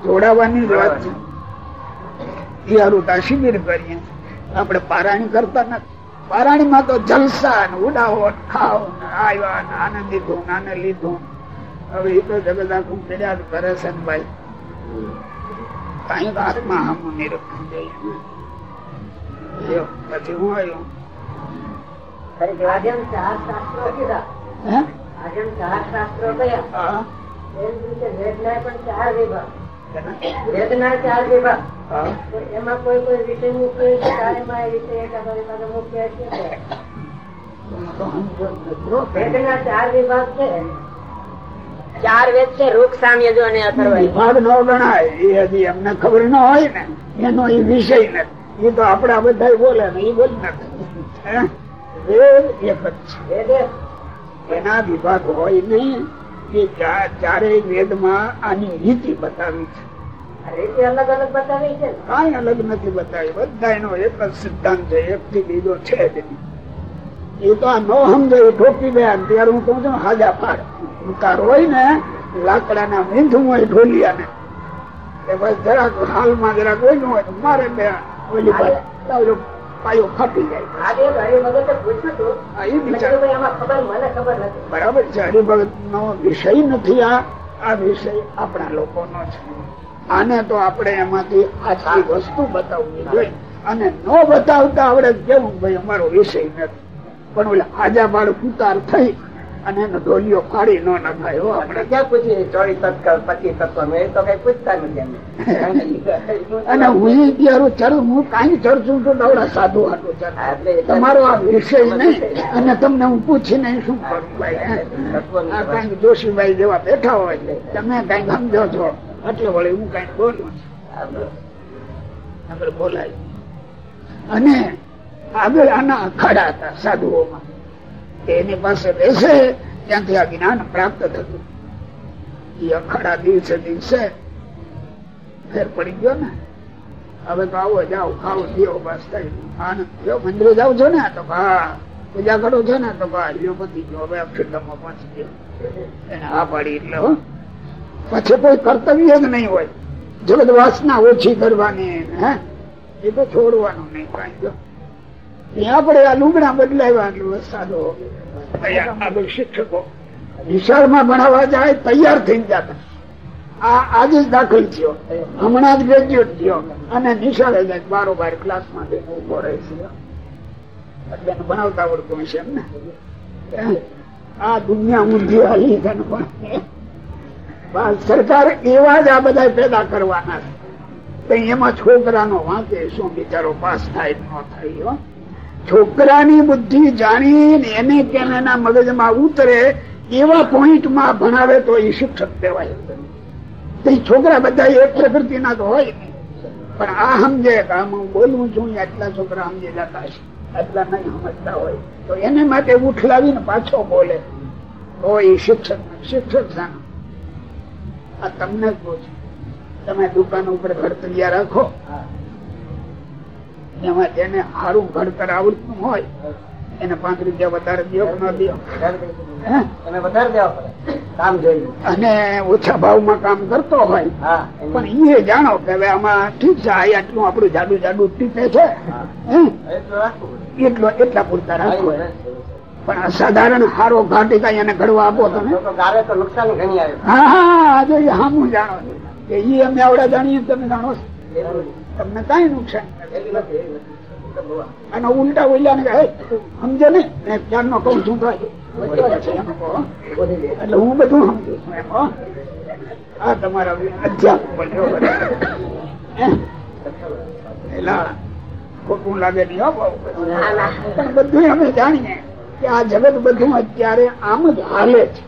Speaker 3: જોડાવાની જ વાત છે. આ શિબિર કરીએ. આપણે પારાયણ કરતા નથી પારાયણમાં તો જલસા ને ઉડાવો ખાવ આવ્યા આને લીધું આને લીધું. હવે એ તો જગત આખું ફેર્યા કરે છે ભાઈ. કઈ આત્મા હમ નિરખી જઈએ પછી હું આવ્યું?
Speaker 2: આજે ચાર શાસ્ત્રો કીધા. ચાર શાસ્ત્રો કયા? વેદના પણ ચાર વિભાગ. વેદના ચાર વિભાગ. એમાં કોઈ કોઈ વિષય મૂકીએ છે? ચારેમાં એ વિષય પાસે મૂકીએ છે. વેદના ચાર વિભાગ છે. ચાર વેદ છે રૂક સામ્યજો અને અથર્વણ
Speaker 3: વિભાગ નો ગણાય. એ હજી એમને ખબર ન હોય ને. એનો એ વિષય નથી. એ તો આપડા બધા બોલે ને એ બોલ નથી વેદ એક જ છે. એના વિભાગ હોય નહીં. એ ચા- વેદમાં આની રીતિ બતાવી છે.
Speaker 2: રીતે અલગ અલગ બતાવી છે.
Speaker 3: કઈ અલગ નથી બતાવી. બધા એનો એક જ સિદ્ધાંત છે એક થી બીજો છે જ એ તો આ ન સમજાય ઠોકી ગયા ત્યારે હું કહું છું હાજા પાડ. ઉતાર હોય ને લાકડાના મીંધું હોય ઢોલિયાને. એ બસ જરાક હાલમાં જરાક હોય તો મારે બે ઓલી પાસે પાયો ફાટી જાય. બરાબર છે હરિભગત નો વિષય નથી આ આ વિષય આપણા લોકોનો છે. આને તો આપણે એમાંથી આટલી વસ્તુ બતાવવી જોઈએ. અને ન બતાવતા આપણે કેવું ભાઈ અમારો વિષય નથી. પણ ઓલા હાજા બાળ કુતાર થઈ અને એનો દોલિયો કાઢી નો નખાય આપણે.
Speaker 4: ક્યાં પૂછીએ ચોરી તત્કાલ પછી તત્વ મેં તો કઈ પૂછતા નથી [LAUGHS]
Speaker 3: અને હું અત્યારે ત્યારે ચરું હું કાંઈ ચરચું તો દવડા સાધુ હાટું તમારો આ વિષય નહીં અને તમને હું પૂછીને શું કરું? આ કાંઈક જોશીભાઈ જેવા બેઠા હોય તમે કઈ સમજો છો. એટલે વળી હું કઈ બોલું બોલાય. અને આગળ આના અખાડા હતા સાધુઓમાં. એની પાસે બેસે ત્યાંથી આ જ્ઞાન પ્રાપ્ત થતું. એ અખાડા દિવસે દિવસે ફેર પડી ગયો ને. હવે તો આવો, જાઓ ખાવ પીઓ, બસ, થઈ આનંદ થયો. મંદિરે જાવ છો ને તો હા પૂજા કરો છો ને તો પતી ગયો. હવે અક્ષરધામમાં પહોંચી ગયો. એને હા પાડી એટલે. પછી કોઈ કર્તવ્ય જ નહીં હોય. જગત વાસના ઓછી કરવાની હે. એ તો છોડવાનું નહીં, કાંઈ જો. ત્યાં આપણે આ લુગડા બદલાવ્યા આગળ શિક્ષકો વિશાળમાં ભણાવવા જાય, તૈયાર થઈ જતા. આ આજે જ દાખલ થયો. હમણાં જ ગ્રેજ્યુએટ થયો. અને નિશાળે જાય, બારોબાર ક્લાસમાં જઈને ઊભો રહે છે. ભણાવતા આવડતું હશે એમને. આ દુનિયા ઊંધી હાલી પણ. સરકાર એવા જ આ બધા પેદા કરવાના છે. એમાં છોકરાનો વાંચે શું બિચારો પાસ થાય ન થાય. છોકરાની બુદ્ધિ જાણી એને કેમ એના મગજમાં ઉતરે, એવા પોઈન્ટમાં ભણાવે તો એ શિક્ષક કહેવાય. તે છોકરા બધા એક પ્રકૃતિના તો હોય પણ આ સમજે હું બોલું છું આટલા છોકરા સમજે જતા છે આટલા નહીં સમજતા હોય. તો એને માટે ઉઠલાવીને પાછો બોલે. તો એ શિક્ષક શિક્ષક સાનો. આ તમને જ પૂછું. તમે દુકાન ઉપર ઘડતરિયા રાખો. એમાં જેને સારું ઘડતર આવડતું હોય એને પાંચ રૂપિયા વધારે દો ન દો હે?
Speaker 4: તમે વધારે દેવા કામ
Speaker 3: અને ઓછા ભાવમાં કામ કરતો હોય
Speaker 4: હા
Speaker 3: પણ એ જાણો કે હવે આમાં ઠીક છે આ આટલું આપણું જાડું જાડું ટીપે છે. હે?
Speaker 4: એટલું રાખવું
Speaker 3: એટલો પૂરતા રાખો. પણ અસાધારણ હારો ઘાટી કઈ એને ઘડવા આપો તમે
Speaker 4: ગારે તો નુકસાન ઘણી આવે.
Speaker 3: હા હા આજે હા હું જાણો કે એ અમે આવડા જાણીએ તમે જાણો છો. તમને કઈ નુકસાન. અને ઉલટા ઓલ્યા ને સમજે ને મેં નો કઉ છું. એટલે હું બધું સમજુ છું એમ. આ તમારા અધ્યાપ ખોટું લાગે નહીં. પણ બધું અમે જાણીએ કે આ જગત બધું અત્યારે આમ જ હાલે છે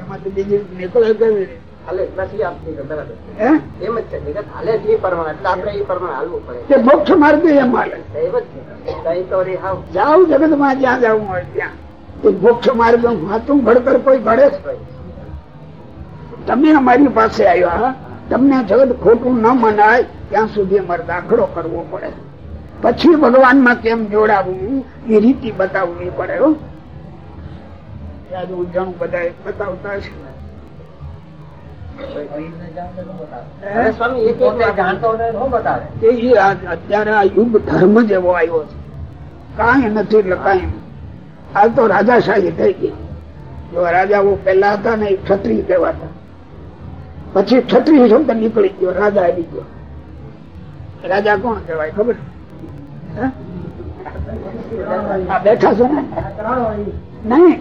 Speaker 3: એમાંથી બીજી નીકળે કેવી રીતે? મોક્ષ માર્ગ એમ હાલે. જાવ જગતમાં જ્યાં જવું હોય ત્યાં. તે મોક્ષ માર્ગ વાતું ઘડતર કોઈ છે તમે અમારી પાસે આવ્યા તમને જગત ખોટું ન મનાય ત્યાં સુધી અમારે દાખલો કરવો પડે. પછી ભગવાનમાં કેમ જોડાવવું એ રીતિ બતાવવી પડે હો. જાણું બધા બતાવતા છે અત્યારે આ યુગ ધર્મ જેવો આવ્યો છે કઈ નથી એટલે કાંઈ નહીં. તો રાજાશાહી થઈ ગઈ. જો રાજાઓ પેલા હતા ને ક્ષત્રિય કહેવાતા. પછી ક્ષત્રિય શબ્દ નીકળી ગયો રાજા આવી ગયો. રાજા કોણ કહેવાય ખબર? હે? આ બેઠા છો ને? નહીં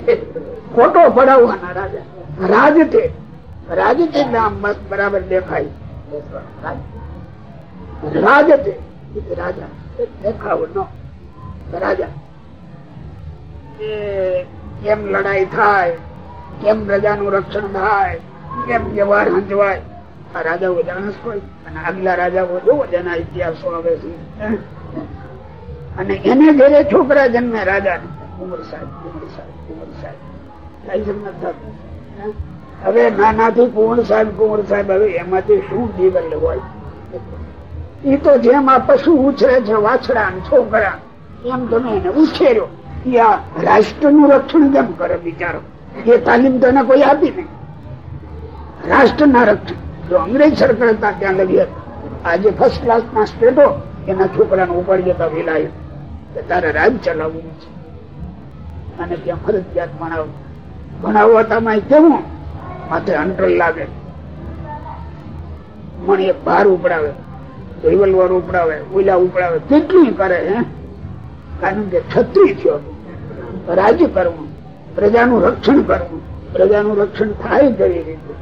Speaker 3: ખોટો પડાવવાના રાજા. રાજ તે. રાજ તે નામ બરાબર દેખાય રાજ તે રાજા દેખાવ નો રાજા કેમ લડાઈ થાય, કેમ પ્રજાનું રક્ષણ થાય, કેમ વ્યવહાર હંજવાય આ રાજાઓ જાણસ હોય, અને આગલા રાજાઓ જોવો જેના ઇતિહાસો આવે છે? અને એને ઘેરે છોકરા જન્મે રાજા ઉમર સાહેબ ઉમર સાહેબ ઉમર સાહેબ જ થતું. હે? હવે નાનાથી કુંવર સાહેબ કુંવર સાહેબ, હવે એમાંથી શું જીવન હોય? એ તો જેમ આ પશુ ઉછરે છે વાછડા છોકરા એમ તમે એને ઉછેર્યો. એ આ રાષ્ટ્રનું રક્ષણ કેમ કરે બિચારો? એ તાલીમ તને કોઈ આપી નહીં. રાષ્ટ્ર રક્ષણ. જો અંગ્રેજ સરકાર હતા ત્યાં લગી હતા. આજે ફર્સ્ટ ક્લાસ ના સ્ટેટો એના છોકરાને ઉપાડ જતા વિલાય તારે રાજ ચલાવવું છે. અને ત્યાં ફરજિયાત ભણાવ. તમારે કેવું? માથે અંટર લાગે. મને એક ભાર ઉપડાવે રિવલ્વર ઉપડાવે, ઓલા ઉપડાવે કેટલું કરે, હે? કારણ કે છત્રી થયો રાજ કરવું, પ્રજાનું રક્ષણ કરવું, પ્રજાનું રક્ષણ થાય કેવી રીતે.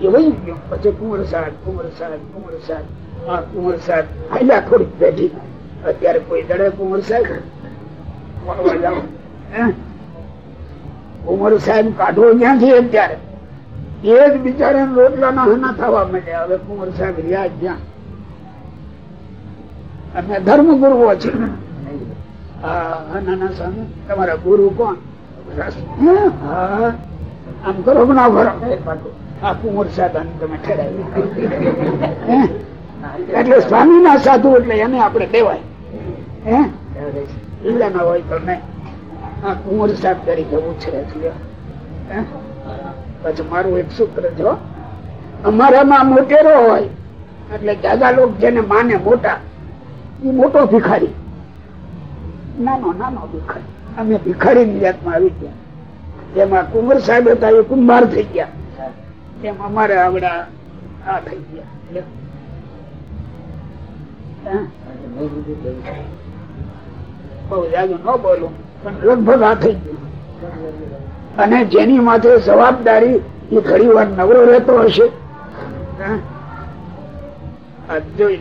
Speaker 3: એ વહી ગયો. પછી કુંવર સાહેબ કુંવર સાહેબ કુંવર સાહેબ આ કુંવર સાહેબ હાલ્યા થોડીક બેઠી અત્યારે કોઈ દડે કુંવર હે? કુંવર સાહેબ કાઢવો ક્યાંથી અત્યારે? એ જ બિચારા રોટલાના હના થવા માંડ્યા. હવે કુંવર સાહેબ રહ્યા જ્યાં અમે ધર્મ ગુરુઓ છે. હા નાના સ્વામી તમારા ગુરુ કોણ? આમ કરો ના ભરો આ કુંવર સાહેબ તમે ઠેરાવી? એટલે સ્વામી ના સાધુ એટલે એને આપણે દેવાય. હે? ઈલા ના હોય તો નહીં. આ કુંવર સાહેબ તરીકે ઉછરે છે. હે? પછી મારું એક સૂત્ર જો અમારામાં મોટેરો હોય, એટલે દાદા લોક જેને માને મોટા એ મોટો ભિખારી. નાનો નાનો ભિખારી. અમે ભિખારી જાતમાં આવી ગયા. એમાં કુંવર સાહેબ હતા, એ કુંભાર થઈ ગયા. એમ અમારે આવડા આ થઈ ગયા? બહુ જાજુ ન બોલું, પણ લગભગ આ થઈ ગયું. અને જેની માથે જવાબદારી એ ઘણી વાર નવરો રહેતો હશે. જોઈ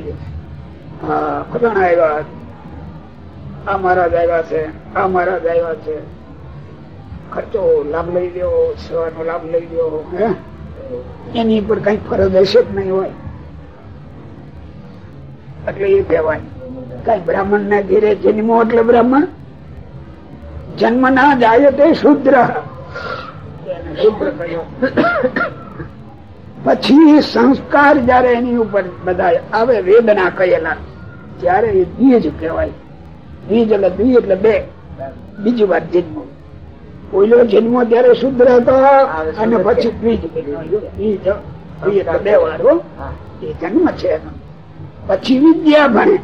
Speaker 3: ફલાણા આવ્યા. આ મહારાજ છે ખર્ચો લાભ લઈ લ્યો, સેવાનો લાભ લઈ લ્યો, હે? એની પર કઈ ફરજ હશે જ નહીં હોય. એટલે એ કહેવાય. કઈ બ્રાહ્મણ ના ઘેરે જન્મો એટલે બ્રાહ્મણ? જન્મ ના જાય તે શુદ્ર. [COUGHS] પછી સંસ્કાર જયારે એની ઉપર બધા આવે વેદના કહેલા ત્યારે એ બીજ કહેવાય. બીજ એટલે દ્વિ એટલે બે. બીજી વાર જન્મ. પહેલો જન્મ ત્યારે શુદ્ર હતો અને પછી દ્વિજ. દ્વિજ એટલે બે વાર એ જન્મ છે પછી વિદ્યા ભણે.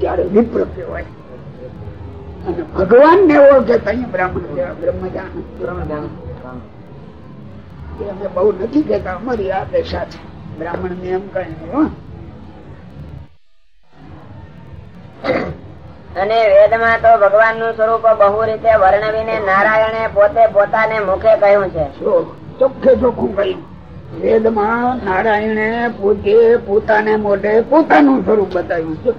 Speaker 3: ત્યારે વિપ્ર કહેવાય. અને ભગવાન ને ઓળખે તો અહીંયા બ્રાહ્મણ અમે બહુ નથી કેતા અમારી આ દશા છે. બ્રાહ્મણ ને એમ કઈ નહીં
Speaker 2: અને વેદમાં તો ભગવાનનું સ્વરૂપ બહુ રીતે વર્ણવીને નારાયણે પોતે પોતાને મુખે કહ્યું છે.
Speaker 3: ચોખ્ખે ચોખ્ખું કહ્યું. વેદમાં નારાયણે પોતે પોતાને મોઢે પોતાનું સ્વરૂપ બતાવ્યું છે.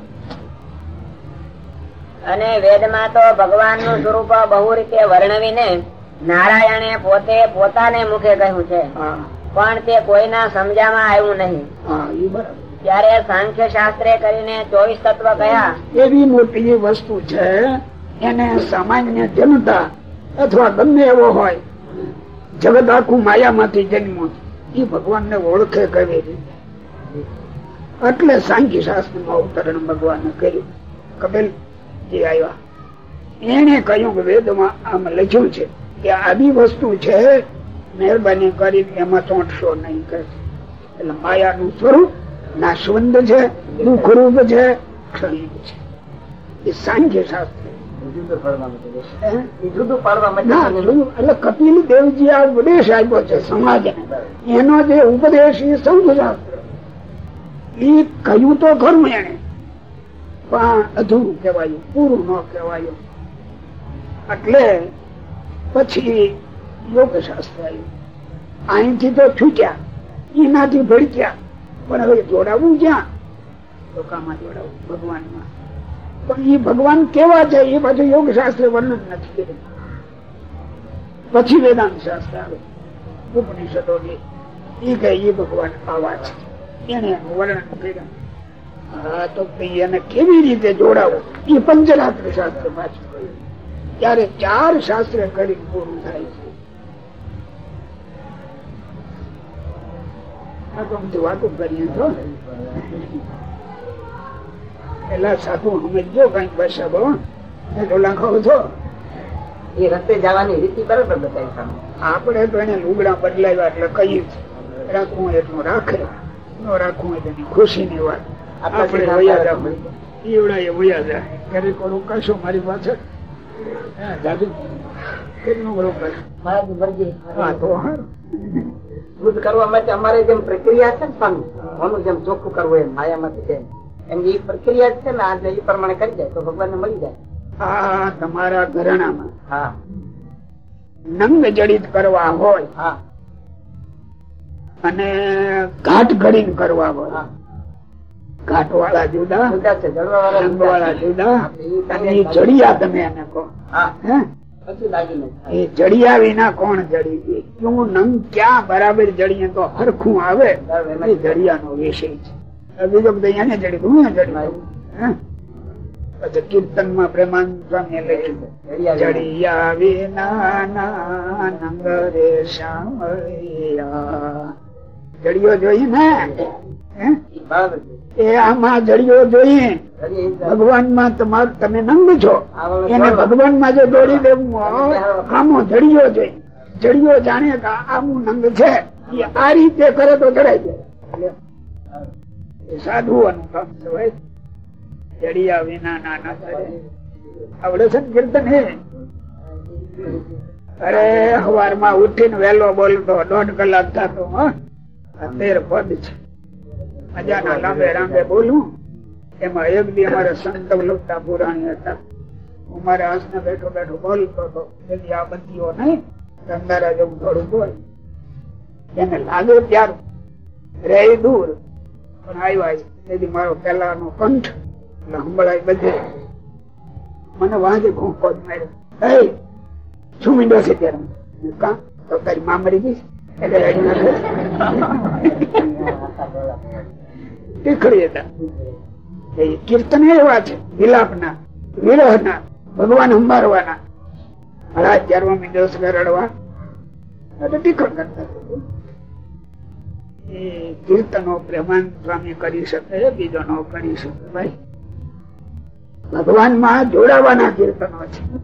Speaker 2: અને વેદમાં તો ભગવાનનું સ્વરૂપ બહુ રીતે વર્ણવીને નારાયણે પોતે પોતાને મુખે કહ્યું છે. પણ તે કોઈના સમજામાં આવ્યું નહીં. ત્યારે સાંખ્ય શાસ્ત્રે કરીને ચોવીસ તત્વ કયા?
Speaker 3: એવી મોટી વસ્તુ છે એને સામાન્ય જનતા અથવા ગમે એવો હોય જગત આખું માયામાંથી જન્મ એ ભગવાન ને ઓળખે કેવી રીતે? એટલે સાંખ્ય શાસ્ત્રમાં અવતરણ ભગવાને કર્યું. કપિલ જે આવ્યા. એને કહ્યું કે વેદમાં આમ લખ્યું છે કે આવી વસ્તુ છે મહેરબાની કરી એમાં ચોંટશો નહીં કે એટલે માયાનું સ્વરૂપ નાશવંત છે દુઃખરૂપ છે ક્ષણિક છે. એ સાંખ્ય શાસ્ત્ર. એટલે કપિલ દેવજી આ ઉપદેશ આપ્યો છે સમાજને. એનો જે ઉપદેશ એ સંઘ શાસ્ત્ર. એ કહ્યું તો ખરું એને પણ અધૂરું કહેવાયું, પૂરું ન કહેવાયું. એટલે પછી યોગશાસ્ત્ર આવ્યું અહીંથી તો છૂટ્યા એનાથી ભડક્યા, પણ હવે જોડાવું ક્યાં લોકામાં જોડાવું, ભગવાનમાં. પણ એ ભગવાન કેવા છે, એ બધું યોગ શાસ્ત્ર વર્ણન નથી કર્યું. પછી વેદાંત શાસ્ત્ર આવે ઉપનિષદો એ કહે એ ભગવાન આવા છે. એને વર્ણન કર્યું. હા તો એને કેવી રીતે જોડાવું? એ પંચરાત્ર શાસ્ત્ર પાછું કહ્યું ત્યારે ચાર શાસ્ત્ર કરી પૂરું થાય છે. આ તો કરીએ પેલા સાધુ સમજો કંઈક ભાષા બહુ લાખો છો
Speaker 4: એ રસ્તે જવાની રીતિ બરાબર બતાવી
Speaker 3: આપણે તો એને લુગડા બદલાવ્યા એટલે કહ્યું રાખવું એટલું રાખે. ન રાખવું એટલે ખુશી ની વાત. આપણે એ વયા જાય. ક્યારેક ઓલું કશું મારી પાછળ? હા, દાદુ કેટલું ઓલું કશું
Speaker 4: મરજી.
Speaker 3: હા તો
Speaker 4: શુદ્ધ કરવા માટે અમારે જેમ પ્રક્રિયા છે ને સ્વામી ઓનું જેમ ચોખ્ખું કરવું એમ માયામાંથી છે એમ એ પ્રક્રિયા છે ને આજે એ પ્રમાણે કરી જાય તો ભગવાન મળી જાય.
Speaker 3: હા તમારા ઘરણામાં
Speaker 4: હા.
Speaker 3: નંગ જડિત કરવા હોય
Speaker 4: હા
Speaker 3: અને ઘાટ ઘડીને કરવા હોય.
Speaker 4: હા
Speaker 3: જુદા
Speaker 4: જુદા છે જડવા વાળા
Speaker 3: રંગ વાળા
Speaker 4: જુદા.
Speaker 3: જુદા અને જડિયા તમે એને કહો.
Speaker 4: હા.
Speaker 3: હે?
Speaker 4: પછી લાગીને થાય.
Speaker 3: એ જડિયા વિના કોણ જડી? દે નંગ ક્યાં બરાબર જડીએ તો હરખું આવે. એ જડિયાનો વિષય છે. બીજો બધો એને જડી હું જડી. પછી કીર્તનમાં પ્રેમાન સ્વામી લખ્યું
Speaker 4: જડિયા વિના.
Speaker 3: ના નંગ રે શ્યામળિયા. જડિયો જોઈએ ને હે?
Speaker 4: બરાબર.
Speaker 3: એ આમાં જડિયો જોઈએ. ભગવાનમાં તમાર તમે નંગ છો. એને ભગવાનમાં જો દોડી દેવું આમો જડિયો જોઈએ જડિયો જાણે કે આમું નંગ છે. એ આ રીતે કરે તો જડાઈ જાય સાધુઓનું કામ જડિયા વિના ના ના આવડે છે કીર્તન હે? અરે સવારમાં ઉઠીને વહેલો બોલતો દોઢ કલાક થતો હા. તેર પદ છે. મજાના લાંબે લાંબે બોલું. એમાં એક દી અમારે સંત વલ્લભતા પુરાણી હતા. હું મારે હાસને બેઠો બેઠો બોલતો હતો. તેથી આ બંદીઓ નહીં ધંધારા જેવું થોડું બોલ. એને લાગે ત્યાર રે દૂર પણ આવ્યા તેથી મારો પેલાનો કંઠ એટલે સંભળાય બધે. મને વાંચે ઘૂંકો જ માર્યો. "એય, શું મીંડો ત્યારે. કા? તો તારી માં મરી ગઈ છે?" એટલે રડી હતા એ કીર્તન એવા છે વિલાપના વિરહના, ભગવાન સંભાળવાના માં જોડાવાના કીર્તનો છે.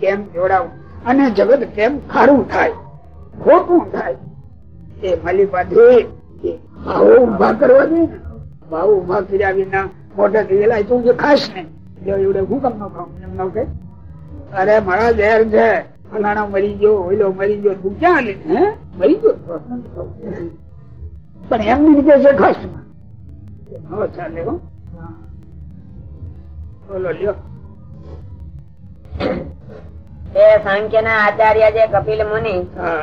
Speaker 3: કેમ જોડાવું? અને જગત કેમ ખારું થાય? ખોટું થાય? એ મલિપાથી આવો ઊભા કરવા જોઈએ ભાવ ઊભા કર્યા વિના મોઢે ગયેલા તું જે ખાસ ને જો એવડે હું કેમ ન ખાઉં? એમ ન કે અરે મારા ઝેર છે. ફલાણા મરી ગયો ઓઈલો મરી ગયો. તું ક્યાં લે? હે? મરી ગયો? પણ એમની રીતે છે ખર્ચ ચાલે હો. બોલો લ્યો.
Speaker 2: એ સાંખ્ય ના આચાર્ય છે કપિલ મુનિ.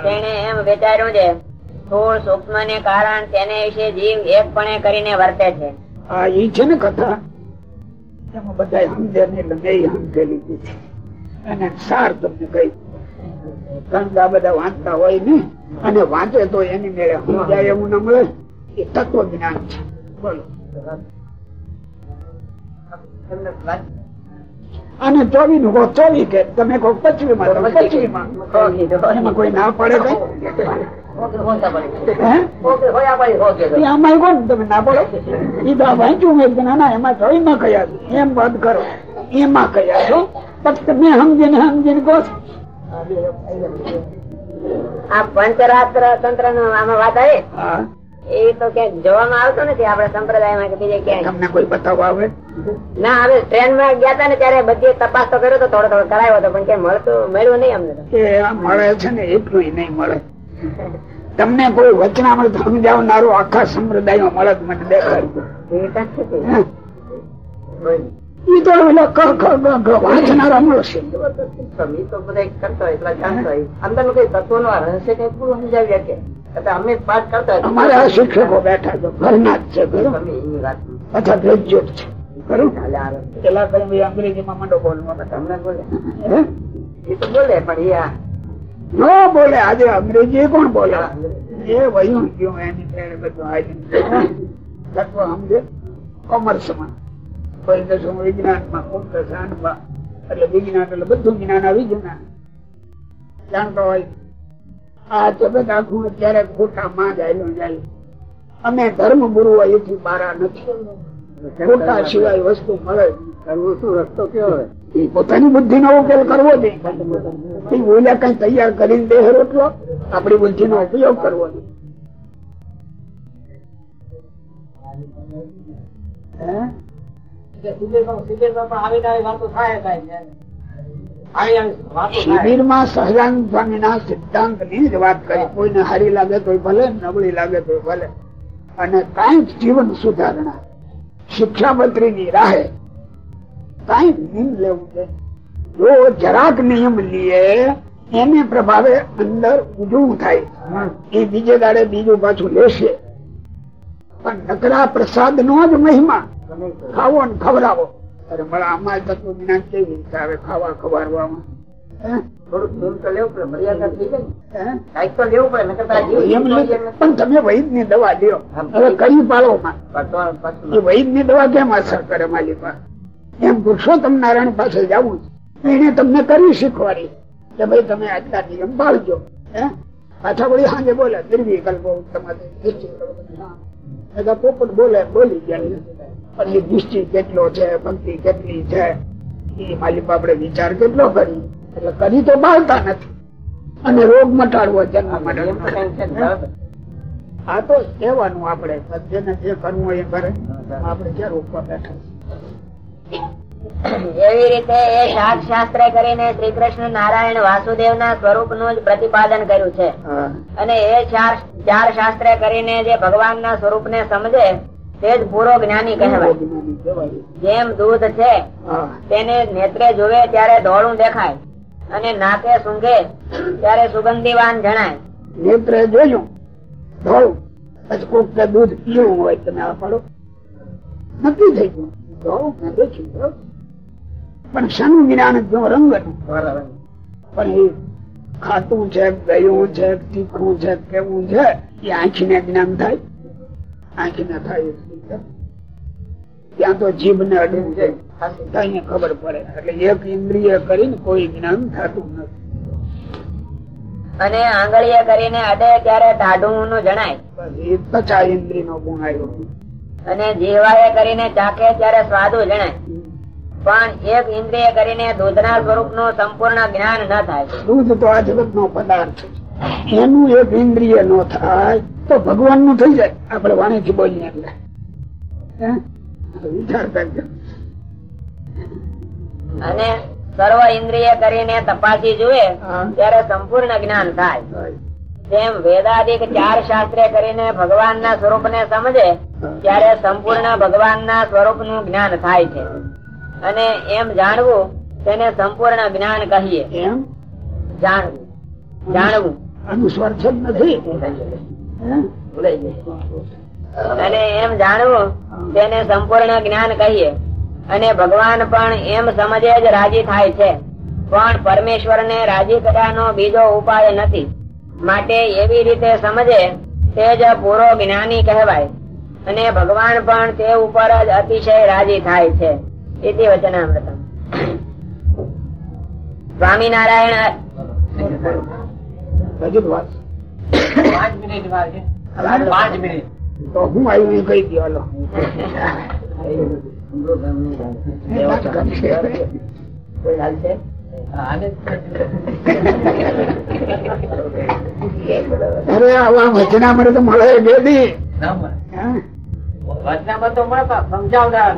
Speaker 2: તેને એમ વિચાર્યું છે સ્થૂળ સૂક્ષ્મ ને કારણ તેને વિશે જીવ એકપણે કરીને વર્તે છે.
Speaker 3: આ ઈ છે ને કથા? એમાં બધા સમજે ને એટલે મેં લીધી છે અને સાર તમને કહી કારણ કે આ બધા વાંચતા હોય ને અને વાંચે તો એની મેળે સમજાય એવું ના મળે. એ તત્વ જ્ઞાન છે. બોલો.
Speaker 4: એમને વાત-
Speaker 3: અને ચોવી નું કહો ચોવી કે તમે કહો પચવી માં પચવી માં એમાં કોઈ ના પડે કઈ. એ કોણ તમે ના પડો? એ તો વાંચ્યું મેં ના ના એમાં ચોવી માં કયા એમ બંધ કરો. એમાં કયા છો? પછી તમે સમજીને સમજીને કહો.
Speaker 2: આ પંચરાત્ર તંત્ર નો આમાં વાત આવી? એ તો ક્યાંક જોવામાં આવતો નથી આપડે સંપ્રદાયમાં કે બીજે ક્યાંય.
Speaker 3: તમને કોઈ બતાવવા આવે?
Speaker 2: ના હવે ટ્રેનમાં ગયા હતા ને ત્યારે બધી તપાસ તો કર્યો તો થોડો થોડો કરાયો હતો પણ ક્યાંય મળતું મળ્યું નહીં અમને
Speaker 3: એ મળે છે ને એટલું નહીં મળે. તમને કોઈ વચનામૃત સમજાવનારું આખા સંપ્રદાય મળે મને દેખાડજો
Speaker 2: એ
Speaker 3: તો ઓલા ક ક ગ વાંચનારા મળશે.
Speaker 4: તો બધા કરતા હોય, એટલા જાણતા હોય. અંદરનું કઈ તત્વ નો રહસ્ય કઈ પૂરું સમજાવ્યા શકે.
Speaker 3: અમારે આ શિક્ષકો બેઠા છે ઘરના જ છે અચ્છા ગ્રેજ્યુએટ છે. ખરું પેલા કઈ અંગ્રેજીમાં મંડો બોલવા
Speaker 4: તમને બોલે? એ તો બોલે પણ એ
Speaker 3: ન બોલે આજે અંગ્રેજી કોણ બોલે? એ વયું ગયું એની પેરે બધું આજે તત્વ સમજે? કોમર્સમાં કોઈ દસમું વિજ્ઞાનમાં કોઈ દશાનમાં એટલે વિજ્ઞાન એટલે બધું જ્ઞાન આવી ગયું જાણતો હોય. આ જગત આખું અત્યારે ખોટા માં જાય જાય. અમે ધર્મ ગુરુ અહીંથી બારા નથી. ખોટા સિવાય વસ્તુ મળે. જ
Speaker 4: કરવું શું રસ્તો કયો હોય?
Speaker 3: એ પોતાની બુદ્ધિ નો ઉકેલ કરવો જોઈએ ઓલા કઈ તૈયાર કરીને દે રોટલો? આપણી બુદ્ધિ નો ઉપયોગ કરવો જોઈએ હે? શિબિરમાં સહજાનંદ સ્વામી ના સિદ્ધાંતની જ વાત કરી. કોઈને હારી લાગે તો ભલે નબળી લાગે તો ભલે. અને કંઈક જીવન સુધારણા. શિક્ષામંત્રી ની રાહે કંઈક નિયમ લેવું છે. જો જરાક નિયમ લઈએ એને પ્રભાવે અંદર ઉજવું થાય. એ બીજે દાડે બીજું પાછું લેશે. પણ નકરા પ્રસાદ નો જ મહિમા. ખાવો ને ખવડાવો. અરે મળા આમાં તત્વ જ્ઞાન કેવી રીતે આવે ખાવા ખવાડવામાં? હે?
Speaker 4: તો લેવું પડે મર્યાદા થઈ જાય કાંઈક તો લેવું પડે નકર તો આ જીવ
Speaker 3: એમ
Speaker 4: જીવતો
Speaker 3: નથી. પણ તમે વૈદની દવા લ્યો. હવે
Speaker 4: પાછું
Speaker 3: એ વૈદની દવા કેમ અસર કરે માલિકા એમ પુરુષોત્તમ નારાયણ પાસે જવું એને તમને કરી શીખવાડી. કે ભાઈ તમે આટલા નિયમ પાળજો. હે? પાછા વળી સાંજે બોલે નિર્વિકલ્પો તમારે કરો પોપટ બોલે બોલી ગયા પણ એ નિશ્ચય કેટલો છે ભક્તિ કેટલી છે એ માલિક આપણે વિચાર કેટલો કરી? એટલે કરી તો બાળતા નથી. અને રોગ મટાડવો જન્મ મટાડવો આ તો કહેવાનું આપણે. જેને જે કરવું હોય એ કરે. આપણે ક્યાં રોકવા બેઠા
Speaker 2: એવી રીતે એ શાસ્ત્ર કરીને શ્રી કૃષ્ણ નારાયણ વાસુદેવ ના સ્વરૂપનું જ પ્રતિપાદન કર્યું છે. અને એ ચાર ચાર શાસ્ત્ર કરીને જે ભગવાન ના સ્વરૂપ ને સમજે તે જ પૂરો જ્ઞાની કહેવાય. જેમ દૂધ છે તેને નેત્રે જોવે ત્યારે ધોળું દેખાય. અને નાકે સૂંઘે ત્યારે સુગંધીવાન જણાય.
Speaker 3: નેત્રે જોયું ધોળું. પછી કોક દૂધ પીવું હોય તમે આ પડો. નક્કી થઈ ગયું ધોળું દેખ્યું પણ શાનું જ્ઞાન જો રંગ
Speaker 4: બરાબર.
Speaker 3: પણ એ ખાતું છે ગયું છે તીખું છે કેવું છે એ આંખીને જ્ઞાન થાય. આંખીને થાય. ત્યાં તો જીભ ને અડવું છે ખબર પડે. એટલે એક ઇન્દ્રિય કરીને કોઈ જ્ઞાન થતું નથી.
Speaker 2: અને આંગળીએ કરીને અડે ત્યારે ટાઢું નું જણાય
Speaker 3: એ ઇન્દ્રિય નો ગુણ આવ્યો.
Speaker 2: અને જીવાએ કરીને ચાખે ત્યારે સ્વાદુ જણાય. પણ એક ઇન્દ્રિય કરીને દૂધના સ્વરૂપનું સંપૂર્ણ જ્ઞાન ન થાય.
Speaker 3: દૂધ તો આ જગત નો પદાર્થ છે. એનું એક ઇન્દ્રિય નો થાય તો ભગવાનનું થઈ જાય. આપણે વાણીથી બોલીએ એટલે? વિચાર કરજો
Speaker 2: અને સર્વ ઇન્દ્રિય કરીને તપાસી જુએ ત્યારે સંપૂર્ણ જ્ઞાન થાય. તેમ વેદાદિક ચાર શાસ્ત્ર કરીને ભગવાનના સ્વરૂપને સમજે ત્યારે સંપૂર્ણ ભગવાનના સ્વરૂપનું જ્ઞાન થાય છે. અને એમ જાણવું તેને સંપૂર્ણ જ્ઞાન કહીએ.
Speaker 3: એમ?
Speaker 2: જાણવું. જાણવું.
Speaker 3: અનુસ્વાર છે જ નથી?
Speaker 2: અને એમ જાણવું તેને સંપૂર્ણ જ્ઞાન કહીએ. અને ભગવાન પણ એમ સમજે જ રાજી થાય છે. પણ પરમેશ્વર ને રાજી કરવાનો બીજો ઉપાય નથી. માટે એવી રીતે સમજે તે જ પૂરો જ્ઞાની કહેવાય. અને ભગવાન પણ તે ઉપર જ અતિશય રાજી થાય છે. ઇતિ વચનામૃત સ્વામિનારાયણ
Speaker 4: પાંચ મિનિટ પાંચ મિનિટ.
Speaker 3: તો હું આવ્યું એ
Speaker 2: કોઈ છે
Speaker 3: અરે આવા વચના મળે
Speaker 4: તો મળે સમજાવનાર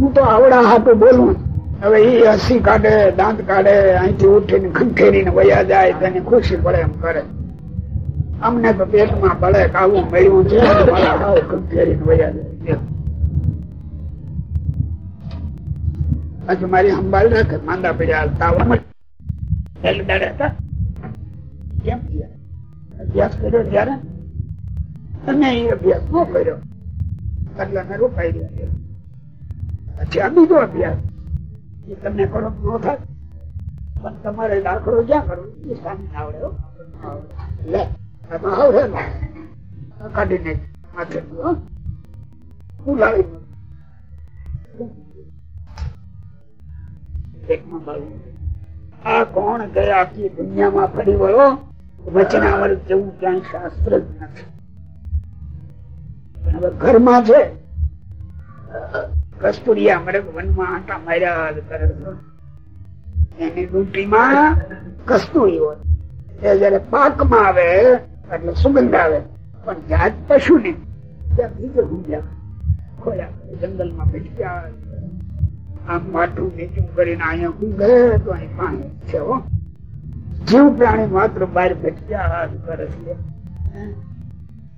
Speaker 3: હું તો આવડા હાટું બોલું. હવે ઈ હસી કાઢે દાંત કાઢે અહીંથી ઉઠીને ખંખેરીને વયા જાય તેને ખુશી પડે એમ કરે. અમને તો પેટમાં ભળે કાવું મળ્યું છે, અને મારા જાય સંભાળ રાખે, માંદા પડ્યા, તાવ કેમ અભ્યાસ કર્યો ત્યારે? અને એ અભ્યાસ ન કર્યો. એટલે મેં રોકાઈ ગયા પછી આ બીજો અભ્યાસ. એ તમને કરો ન થાય? પણ તમારે દાખલો ક્યાં કરવો? એ સામે આવડે લે. આ કોણ કે આખી દુનિયામાં હવે ઘરમાં છે. કસ્તુરિયા મળે, વનમાં આટા માર્યા કરે એની ડૂંટીમાં કસ્તુરી હોય. એ જયારે પાકમાં આવે એટલે સુગંધ આવે. પણ જાત પશુ ને ત્યાં બીજો ગુંજ્યા ખોયા. જંગલમાં ભેટ્યા આમ માઠું નીચું કરીને અહીંયા ઊંઘે તો અહીં પાણી છે હો. જીવ પ્રાણી માત્ર બહાર ભેટ્યા જ કરે છે.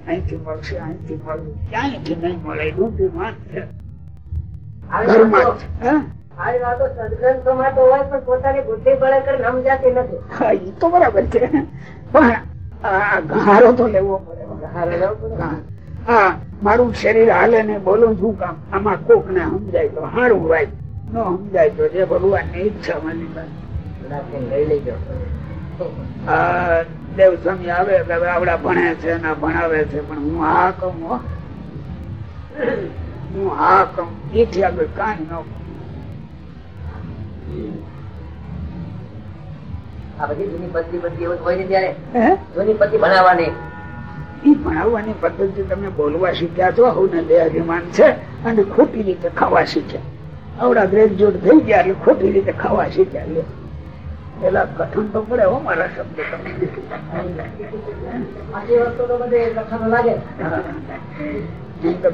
Speaker 3: અહીંથી મળશે અહીંથી મળશે. ક્યાંયથી નહીં મળે રૂપી જ છે. ઘરમાં
Speaker 2: વાતો. પણ પોતાની બુદ્ધિ બળે કરીને સમજાતી નથી.
Speaker 3: એ તો બરાબર છે. પણ ઘારો તો લેવો પડે. હા. મારું શરીર હાલે ને બોલું શું કામ? આમાં કોક ને સમજાય તો હારું ભાઈ ન સમજાય તો જે ભગવાનની ઈચ્છા પાસે. આ દેવ સ્વામી આવે એટલે આવડા ભણે છે ના ભણાવે છે પણ હું હા કહું હું. હા કહું. એથી આગળ કાંઈ ન કહું.
Speaker 4: આ બધી જૂની પદ્ધતિ બધી એવું હોય ને ત્યારે
Speaker 3: હે?
Speaker 4: જૂની પદ્ધતિ ભણાવવાની.
Speaker 3: એ ભણાવવાની પદ્ધતિ તમે બોલવા શીખ્યા છો હું ને દેહાભિમાન છે અને ખોટી રીતે ખાવા શીખ્યા. આવડા ગ્રેજ્યુએટ થઈ ગયા એટલે ખોટી રીતે ખાવા શીખ્યા. પેલા કઠણ તો પડે હો મારા શબ્દ તમને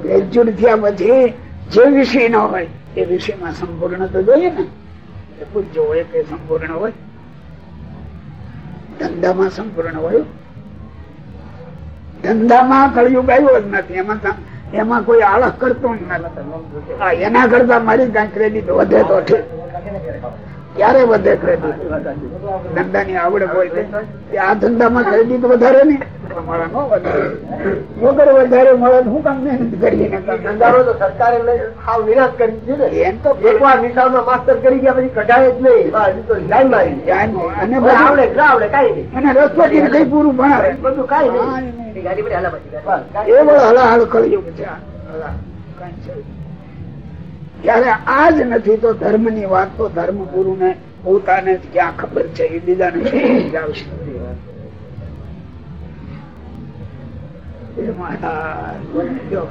Speaker 3: ગ્રેજ્યુએટ થયા પછી જે વિષય ન હોય એ વિષયમાં સંપૂર્ણ તો જોઈએ ને. પૂછજો હોય કે સંપૂર્ણ હોય. ધંધામાં સંપૂર્ણ હોય. ધંધામાં કળિયુગ આવ્યો જ નથી. એમાં એમાં કોઈ આળસ કરતો નથી. એના કરતા મારી કઈ ક્રેડિટ વધે તો ઠીક. ક્યારે વધે ક્રેડિટ ધંધાની આવડત હોય આ ધંધામાં ક્રેડિટ વધારે ને? વગર વધારે મળે હું કામ મહેનત
Speaker 4: તો સરકારે વિનાશ કરી દીધો ને.
Speaker 3: એમ તો
Speaker 4: એકવાર નિશાળમાં માસ્તર કરી ગયા પછી કઢાય જ નહીં. લાઈન મારી
Speaker 3: અને
Speaker 4: આવડે આવડે કઈ નહીં.
Speaker 3: અને રસોઈ કઈ પૂરું ભણાવે.
Speaker 4: બધું કાંઈ નહીં.
Speaker 3: એવો હલાહલ કર્યું છે. ત્યારે આ જ નથી તો ધર્મની વાત તો ધર્મ ગુરુ ને પોતાને ક્યાં ખબર છે? એ બીજાને શું સમજાવશે.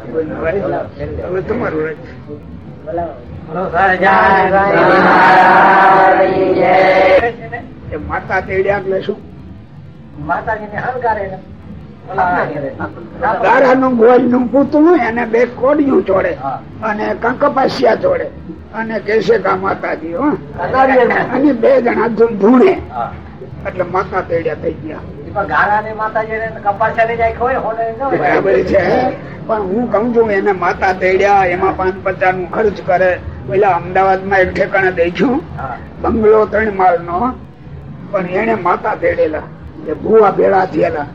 Speaker 3: હવે તમારું રજ. માતા તેડ્યા એટલે શું?
Speaker 4: માતાજીને અહંકારે ને
Speaker 3: ગારાનું ગોળનું પૂતળું એને બે કોડિયું જોડે અને કંકપાસિયા જોડે. અને કેસે કા માતાજી, હો. અને બે જણા ધૂણે. એટલે માતા તેડ્યા થઈ ગયા. પણ હું કઉ છું, એને માતા તેડ્યા, એમાં પાંચ પચાસનું ખર્ચ કરે. પેલા અમદાવાદમાં એક ઠેકાણે દેખ્યું. બંગલો ત્રણ માળ નો પણ એને માતા તેડેલા. ભૂવા ભેળા થયેલા.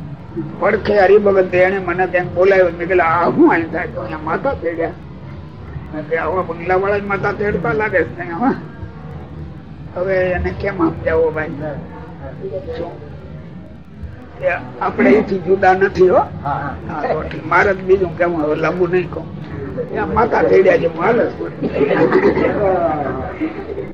Speaker 3: પડખે હરિભગત એને મને ક્યાંક બોલાવ્યો. મેં કીધું, આ હું અહીં થાય તો અહીંયા માતા તેડ્યા. આવા બંગલા વાળા જ માતા તેડતા લાગે છે હવે એને કેમ સમજાવો ભાઈ? આપણે એથી જુદા નથી, હો. મારે બીજું કેવું હવે લાંબુ નહીં કહું. માતા તેડ્યા છે છે.